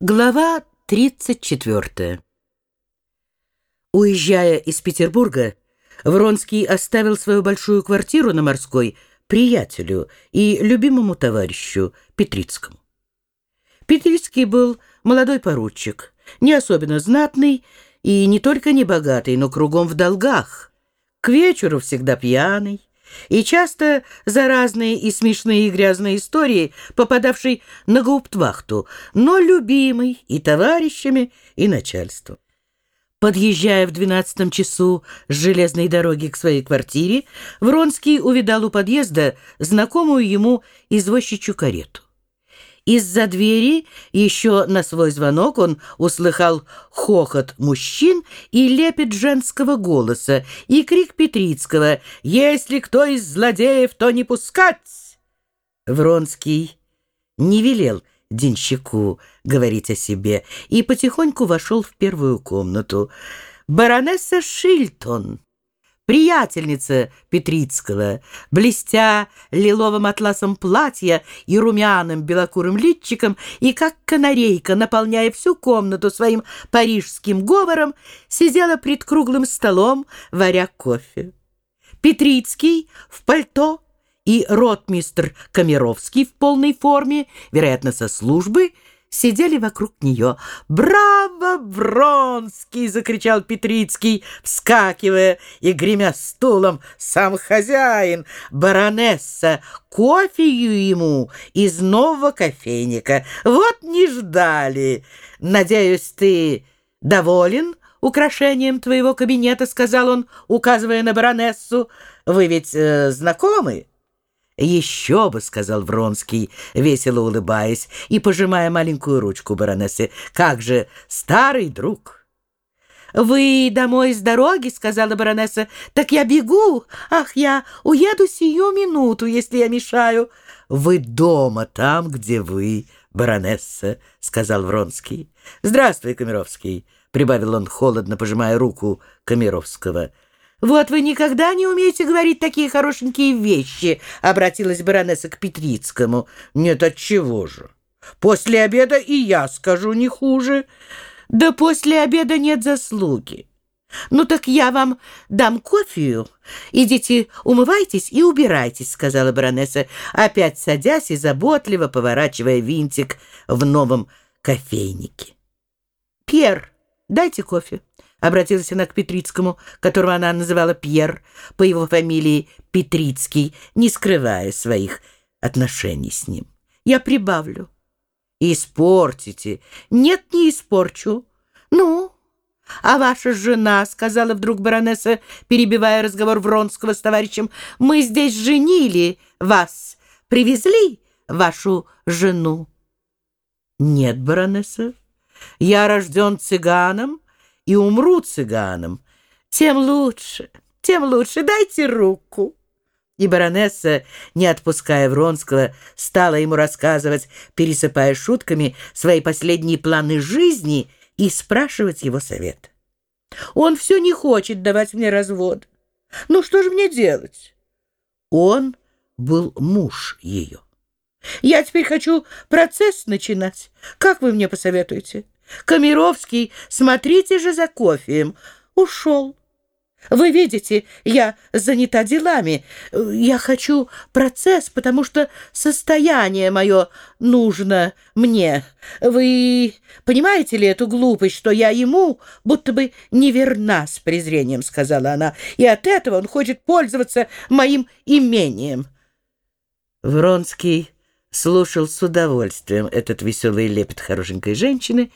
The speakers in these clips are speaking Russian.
Глава 34 Уезжая из Петербурга, Вронский оставил свою большую квартиру на Морской приятелю и любимому товарищу Петрицкому. Петрицкий был молодой поручик, не особенно знатный и не только не богатый, но кругом в долгах. К вечеру всегда пьяный, и часто за разные и смешные и грязные истории, попадавший на гауптвахту, но любимый и товарищами, и начальством. Подъезжая в двенадцатом часу с железной дороги к своей квартире, Вронский увидал у подъезда знакомую ему извозчичью карету. Из-за двери еще на свой звонок он услыхал хохот мужчин и лепет женского голоса, и крик Петрицкого «Если кто из злодеев, то не пускать!» Вронский не велел денщику говорить о себе и потихоньку вошел в первую комнату. «Баронесса Шильтон!» Приятельница Петрицкого, блестя лиловым атласом платья и румяным белокурым личиком, и как канарейка, наполняя всю комнату своим парижским говором, сидела пред круглым столом, варя кофе. Петрицкий в пальто и ротмистр Камеровский в полной форме, вероятно, со службы, сидели вокруг нее. «Браво, Вронский!» — закричал Петрицкий, вскакивая и гремя стулом. «Сам хозяин, баронесса, кофею ему из нового кофейника. Вот не ждали. Надеюсь, ты доволен?» украшением твоего кабинета, — сказал он, указывая на баронессу. — Вы ведь э, знакомы? «Еще бы», — сказал Вронский, весело улыбаясь и пожимая маленькую ручку баронессы. «Как же, старый друг!» «Вы домой с дороги?» — сказала баронесса. «Так я бегу. Ах, я уеду сию минуту, если я мешаю». «Вы дома, там, где вы, баронесса», — сказал Вронский. «Здравствуй, Камеровский», — прибавил он холодно, пожимая руку Камеровского. «Вот вы никогда не умеете говорить такие хорошенькие вещи», — обратилась баронесса к Петрицкому. «Нет, отчего же? После обеда и я скажу не хуже». «Да после обеда нет заслуги». «Ну так я вам дам кофею. Идите, умывайтесь и убирайтесь», — сказала баронесса, опять садясь и заботливо поворачивая винтик в новом кофейнике. «Пьер, дайте кофе». Обратилась она к Петрицкому, которого она называла Пьер, по его фамилии Петрицкий, не скрывая своих отношений с ним. «Я прибавлю». «Испортите». «Нет, не испорчу». «Ну, а ваша жена, — сказала вдруг баронесса, перебивая разговор Вронского с товарищем, — мы здесь женили вас, привезли вашу жену». «Нет, баронесса, я рожден цыганом» и умру цыганом, тем лучше, тем лучше. Дайте руку». И баронесса, не отпуская Вронского, стала ему рассказывать, пересыпая шутками, свои последние планы жизни и спрашивать его совет. «Он все не хочет давать мне развод. Ну, что же мне делать?» Он был муж ее. «Я теперь хочу процесс начинать. Как вы мне посоветуете?» Камеровский, смотрите же за кофеем. Ушел. Вы видите, я занята делами. Я хочу процесс, потому что состояние мое нужно мне. Вы понимаете ли эту глупость, что я ему будто бы неверна с презрением, сказала она, и от этого он хочет пользоваться моим имением. Вронский слушал с удовольствием этот веселый лепет хорошенькой женщины,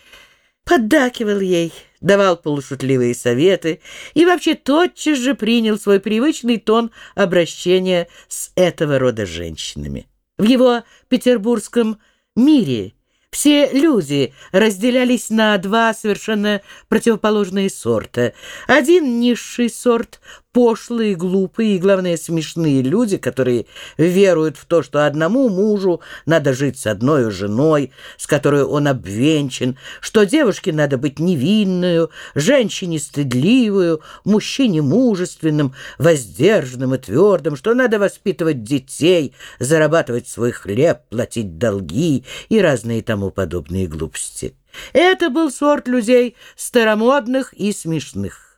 поддакивал ей, давал полушутливые советы и вообще тотчас же принял свой привычный тон обращения с этого рода женщинами. В его петербургском мире все люди разделялись на два совершенно противоположные сорта. Один низший сорт пошлые, глупые и, главное, смешные люди, которые веруют в то, что одному мужу надо жить с одной женой, с которой он обвенчан, что девушке надо быть невинную, женщине стыдливую, мужчине мужественным, воздержанным и твердым, что надо воспитывать детей, зарабатывать свой хлеб, платить долги и разные тому подобные глупости. Это был сорт людей старомодных и смешных.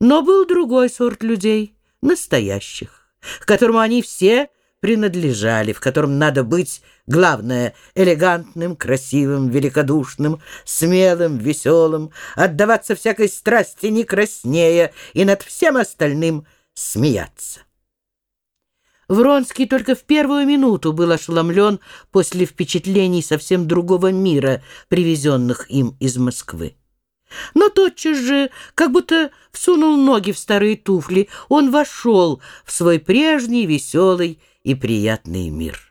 Но был другой сорт людей, настоящих, к которому они все принадлежали, в котором надо быть, главное, элегантным, красивым, великодушным, смелым, веселым, отдаваться всякой страсти не краснея и над всем остальным смеяться. Вронский только в первую минуту был ошеломлен после впечатлений совсем другого мира, привезенных им из Москвы. Но тотчас же, как будто всунул ноги в старые туфли, он вошел в свой прежний веселый и приятный мир.